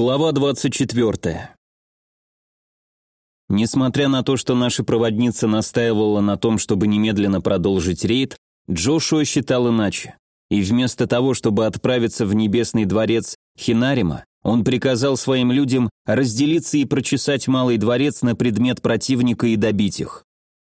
Глава 24. Несмотря на то, что наша проводница настаивала на том, чтобы немедленно продолжить рейд, Джошуа считал иначе. И вместо того, чтобы отправиться в небесный дворец Хинарима, он приказал своим людям разделиться и прочесать Малый дворец на предмет противника и добить их.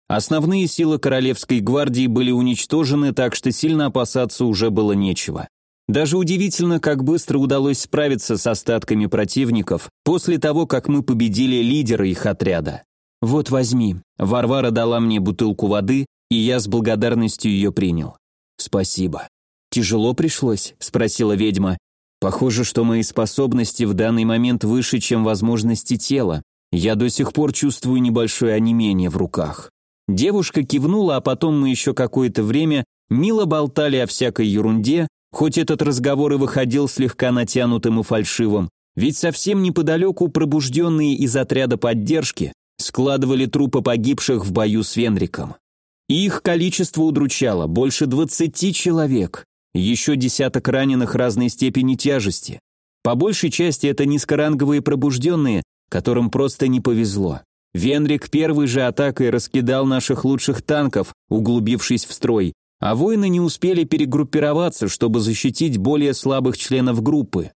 Основные силы Королевской гвардии были уничтожены, так что сильно опасаться уже было нечего. Даже удивительно, как быстро удалось справиться с остатками противников после того, как мы победили лидера их отряда. «Вот возьми». Варвара дала мне бутылку воды, и я с благодарностью ее принял. «Спасибо». «Тяжело пришлось?» – спросила ведьма. «Похоже, что мои способности в данный момент выше, чем возможности тела. Я до сих пор чувствую небольшое онемение в руках». Девушка кивнула, а потом мы еще какое-то время мило болтали о всякой ерунде, Хоть этот разговор и выходил слегка натянутым и фальшивым, ведь совсем неподалеку пробужденные из отряда поддержки складывали трупы погибших в бою с Венриком. их количество удручало, больше двадцати человек, еще десяток раненых разной степени тяжести. По большей части это низкоранговые пробужденные, которым просто не повезло. Венрик первой же атакой раскидал наших лучших танков, углубившись в строй, а воины не успели перегруппироваться, чтобы защитить более слабых членов группы.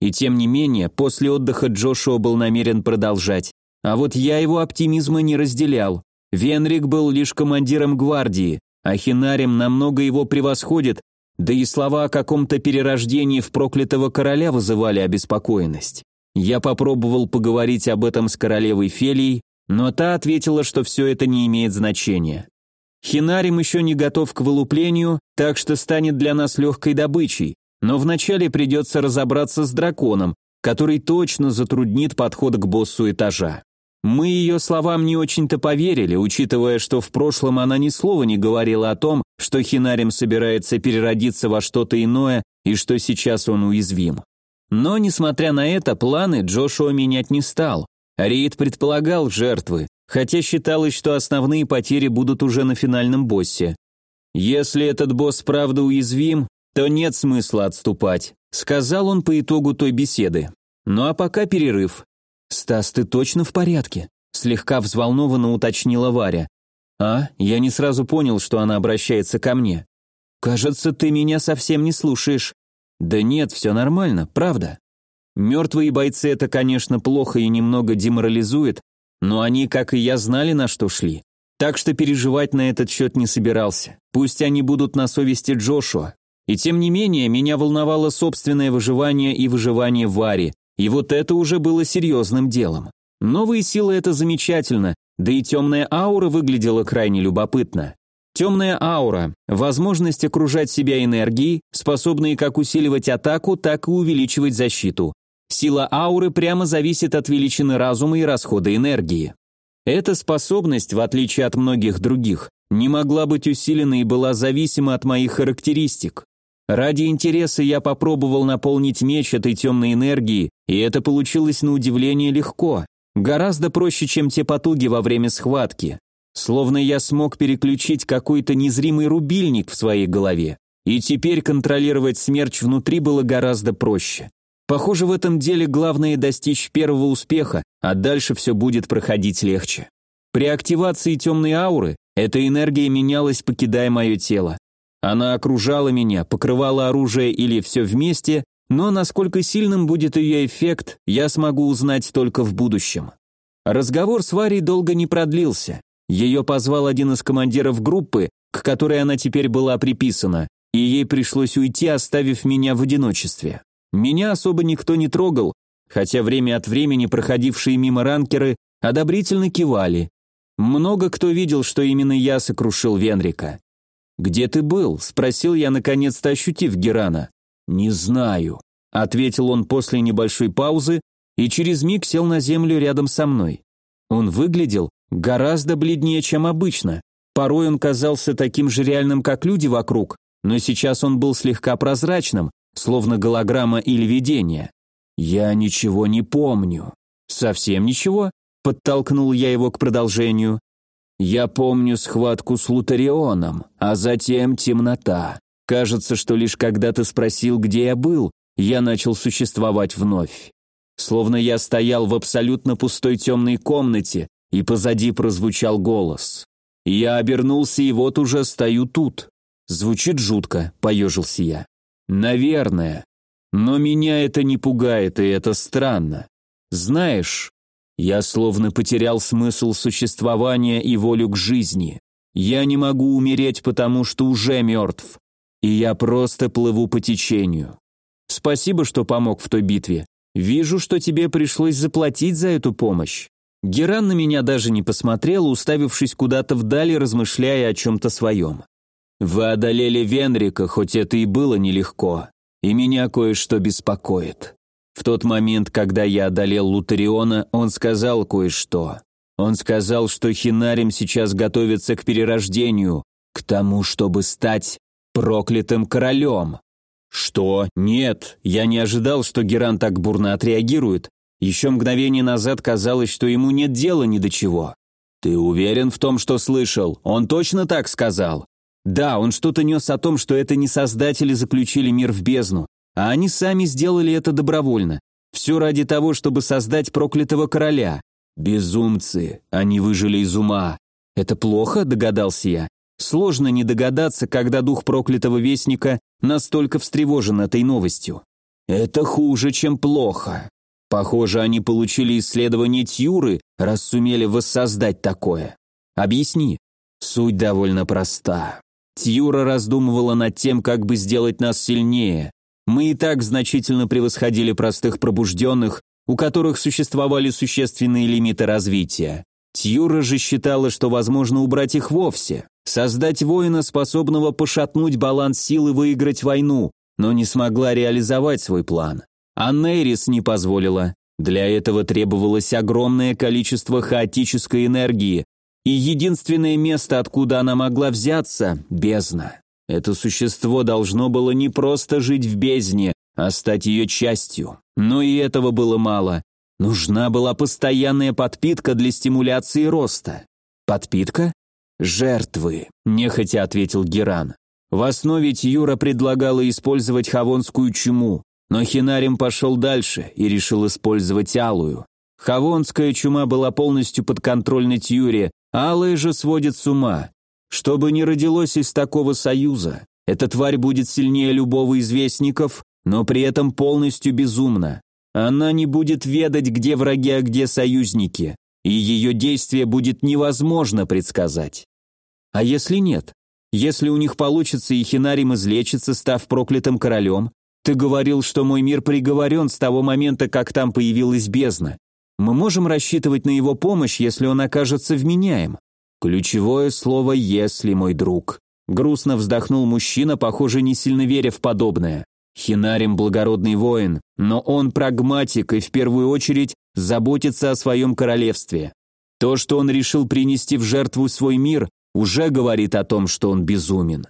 И тем не менее, после отдыха Джошуа был намерен продолжать. А вот я его оптимизма не разделял. Венрик был лишь командиром гвардии, а Хинарем намного его превосходит, да и слова о каком-то перерождении в проклятого короля вызывали обеспокоенность. Я попробовал поговорить об этом с королевой Фелией, но та ответила, что все это не имеет значения. Хинарим еще не готов к вылуплению, так что станет для нас легкой добычей, но вначале придется разобраться с драконом, который точно затруднит подход к боссу этажа. Мы ее словам не очень-то поверили, учитывая, что в прошлом она ни слова не говорила о том, что Хинарим собирается переродиться во что-то иное и что сейчас он уязвим. Но, несмотря на это, планы Джошуа менять не стал. Рид предполагал жертвы, хотя считалось, что основные потери будут уже на финальном боссе. Если этот босс правда уязвим, то нет смысла отступать, сказал он по итогу той беседы. Ну а пока перерыв. Стас, ты точно в порядке? слегка взволнованно уточнила Варя. А, я не сразу понял, что она обращается ко мне. Кажется, ты меня совсем не слушаешь. Да нет, все нормально, правда. Мертвые бойцы это, конечно, плохо и немного деморализует, но они, как и я, знали, на что шли. Так что переживать на этот счет не собирался. Пусть они будут на совести Джошуа. И тем не менее, меня волновало собственное выживание и выживание Вари, и вот это уже было серьезным делом. Новые силы – это замечательно, да и темная аура выглядела крайне любопытно. Темная аура – возможность окружать себя энергией, способной как усиливать атаку, так и увеличивать защиту. Сила ауры прямо зависит от величины разума и расхода энергии. Эта способность, в отличие от многих других, не могла быть усилена и была зависима от моих характеристик. Ради интереса я попробовал наполнить меч этой темной энергией, и это получилось на удивление легко. Гораздо проще, чем те потуги во время схватки. Словно я смог переключить какой-то незримый рубильник в своей голове. И теперь контролировать смерч внутри было гораздо проще. Похоже, в этом деле главное достичь первого успеха, а дальше все будет проходить легче. При активации темной ауры эта энергия менялась, покидая мое тело. Она окружала меня, покрывала оружие или все вместе, но насколько сильным будет ее эффект, я смогу узнать только в будущем. Разговор с Варей долго не продлился. Ее позвал один из командиров группы, к которой она теперь была приписана, и ей пришлось уйти, оставив меня в одиночестве. Меня особо никто не трогал, хотя время от времени проходившие мимо ранкеры одобрительно кивали. Много кто видел, что именно я сокрушил Венрика. «Где ты был?» – спросил я, наконец-то ощутив Герана. «Не знаю», – ответил он после небольшой паузы и через миг сел на землю рядом со мной. Он выглядел гораздо бледнее, чем обычно. Порой он казался таким же реальным, как люди вокруг, но сейчас он был слегка прозрачным, словно голограмма или видение. «Я ничего не помню». «Совсем ничего?» – подтолкнул я его к продолжению. «Я помню схватку с Лутарионом, а затем темнота. Кажется, что лишь когда ты спросил, где я был, я начал существовать вновь. словно я стоял в абсолютно пустой темной комнате, и позади прозвучал голос. Я обернулся, и вот уже стою тут. Звучит жутко, поежился я. Наверное. Но меня это не пугает, и это странно. Знаешь, я словно потерял смысл существования и волю к жизни. Я не могу умереть, потому что уже мертв. И я просто плыву по течению. Спасибо, что помог в той битве. Вижу, что тебе пришлось заплатить за эту помощь. Геран на меня даже не посмотрел, уставившись куда-то вдали, размышляя о чем-то своем. Вы одолели Венрика, хоть это и было нелегко, и меня кое-что беспокоит. В тот момент, когда я одолел Лутариона, он сказал кое-что. Он сказал, что Хинарим сейчас готовится к перерождению, к тому, чтобы стать проклятым королем. Что? Нет, я не ожидал, что Геран так бурно отреагирует. Еще мгновение назад казалось, что ему нет дела ни до чего. Ты уверен в том, что слышал? Он точно так сказал? Да, он что-то нес о том, что это не создатели заключили мир в бездну, а они сами сделали это добровольно. Все ради того, чтобы создать проклятого короля. Безумцы, они выжили из ума. Это плохо, догадался я. Сложно не догадаться, когда дух проклятого вестника настолько встревожен этой новостью. Это хуже, чем плохо. Похоже, они получили исследование Тьюры, раз сумели воссоздать такое. Объясни. Суть довольно проста. Тьюра раздумывала над тем, как бы сделать нас сильнее, мы и так значительно превосходили простых пробужденных, у которых существовали существенные лимиты развития. Тьюра же считала, что возможно убрать их вовсе, создать воина, способного пошатнуть баланс сил и выиграть войну, но не смогла реализовать свой план. А Нейрис не позволила. Для этого требовалось огромное количество хаотической энергии, и единственное место, откуда она могла взяться – бездна. Это существо должно было не просто жить в бездне, а стать ее частью. Но и этого было мало. Нужна была постоянная подпитка для стимуляции роста. Подпитка? Жертвы, нехотя ответил Геран. В основе Тьюра предлагала использовать хавонскую чуму, но Хинарим пошел дальше и решил использовать алую. Хавонская чума была полностью подконтрольной Тьюре, алая же сводит с ума. Чтобы не родилось из такого союза, эта тварь будет сильнее любого из вестников, но при этом полностью безумна. Она не будет ведать, где враги, а где союзники, и ее действие будет невозможно предсказать. А если нет? Если у них получится и Хинарим излечится, став проклятым королем, ты говорил, что мой мир приговорен с того момента, как там появилась бездна. Мы можем рассчитывать на его помощь, если он окажется вменяем. Ключевое слово «если», мой друг. Грустно вздохнул мужчина, похоже, не сильно веря в подобное. Хинарим благородный воин, но он прагматик и в первую очередь заботится о своем королевстве. То, что он решил принести в жертву свой мир, уже говорит о том, что он безумен.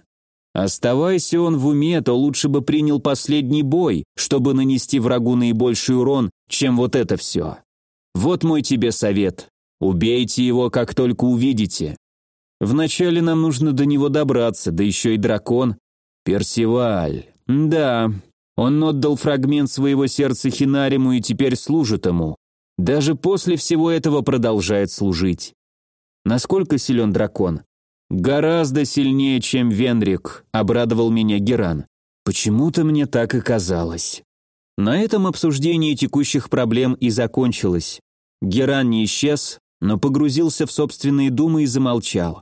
Оставайся он в уме, то лучше бы принял последний бой, чтобы нанести врагу наибольший урон, чем вот это все. Вот мой тебе совет. Убейте его, как только увидите. Вначале нам нужно до него добраться, да еще и дракон. Персиваль. Да, он отдал фрагмент своего сердца Хинариму и теперь служит ему. Даже после всего этого продолжает служить. Насколько силен дракон? Гораздо сильнее, чем Венрик, обрадовал меня Геран. Почему-то мне так и казалось. На этом обсуждение текущих проблем и закончилось. Геран не исчез, но погрузился в собственные думы и замолчал.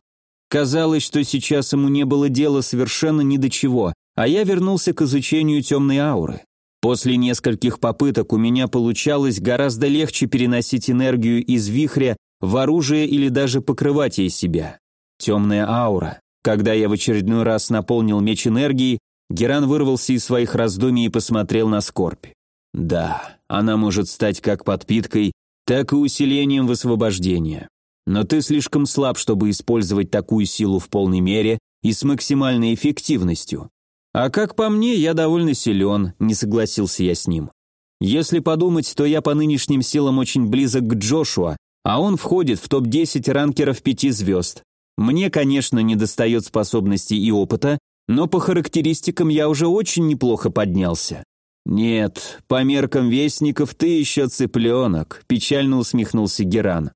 Казалось, что сейчас ему не было дела совершенно ни до чего, а я вернулся к изучению темной ауры. После нескольких попыток у меня получалось гораздо легче переносить энергию из вихря в оружие или даже покрывать ей себя. Темная аура. Когда я в очередной раз наполнил меч энергией, Геран вырвался из своих раздумий и посмотрел на скорбь. Да, она может стать как подпиткой, так и усилением высвобождения. Но ты слишком слаб, чтобы использовать такую силу в полной мере и с максимальной эффективностью. А как по мне, я довольно силен, не согласился я с ним. Если подумать, то я по нынешним силам очень близок к Джошуа, а он входит в топ-10 ранкеров пяти звезд. Мне, конечно, не достает способностей и опыта, но по характеристикам я уже очень неплохо поднялся. «Нет, по меркам вестников ты еще цыпленок», – печально усмехнулся Геран.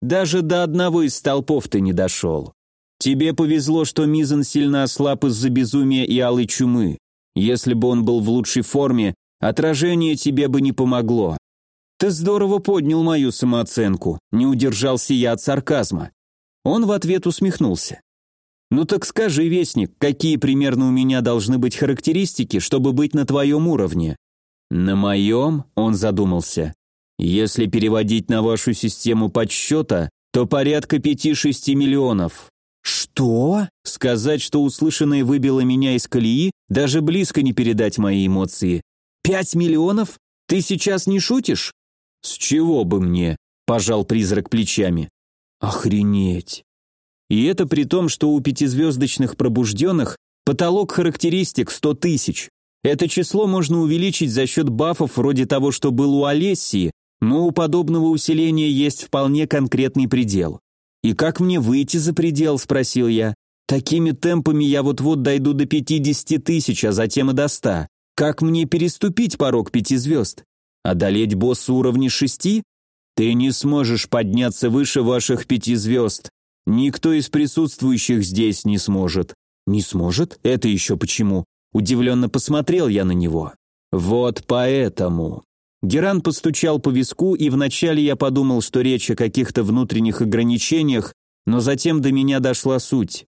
«Даже до одного из столпов ты не дошел. Тебе повезло, что Мизан сильно ослаб из-за безумия и алой чумы. Если бы он был в лучшей форме, отражение тебе бы не помогло. Ты здорово поднял мою самооценку, не удержался я от сарказма. Он в ответ усмехнулся. Ну так скажи, вестник, какие примерно у меня должны быть характеристики, чтобы быть на твоем уровне? На моем, он задумался. Если переводить на вашу систему подсчета, то порядка 5-6 миллионов. «Что?» Сказать, что услышанное выбило меня из колеи, даже близко не передать мои эмоции. «Пять миллионов? Ты сейчас не шутишь?» «С чего бы мне?» – пожал призрак плечами. «Охренеть!» И это при том, что у пятизвездочных пробужденных потолок характеристик 100 тысяч. Это число можно увеличить за счет бафов вроде того, что был у Олессии, но у подобного усиления есть вполне конкретный предел. «И как мне выйти за предел?» – спросил я. «Такими темпами я вот-вот дойду до 50 тысяч, а затем и до 100. Как мне переступить порог пяти звезд? Одолеть босса уровня шести? Ты не сможешь подняться выше ваших пяти звезд. Никто из присутствующих здесь не сможет». «Не сможет? Это еще почему?» Удивленно посмотрел я на него. «Вот поэтому. Геран постучал по виску, и вначале я подумал, что речь о каких-то внутренних ограничениях, но затем до меня дошла суть.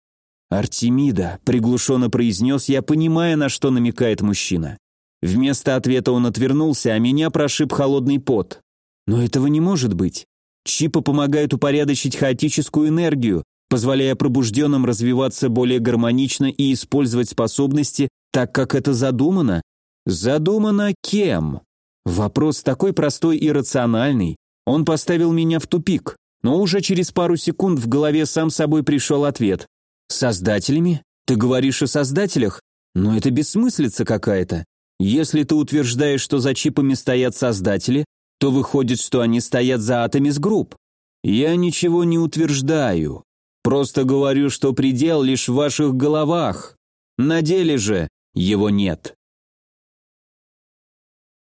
«Артемида», — приглушенно произнес я, понимая, на что намекает мужчина. Вместо ответа он отвернулся, а меня прошиб холодный пот. Но этого не может быть. Чипы помогают упорядочить хаотическую энергию, позволяя пробужденным развиваться более гармонично и использовать способности так, как это задумано. Задумано кем? Вопрос такой простой и рациональный. Он поставил меня в тупик, но уже через пару секунд в голове сам собой пришел ответ. «Создателями? Ты говоришь о создателях? Но это бессмыслица какая-то. Если ты утверждаешь, что за чипами стоят создатели, то выходит, что они стоят за Атомис Групп. Я ничего не утверждаю. Просто говорю, что предел лишь в ваших головах. На деле же его нет.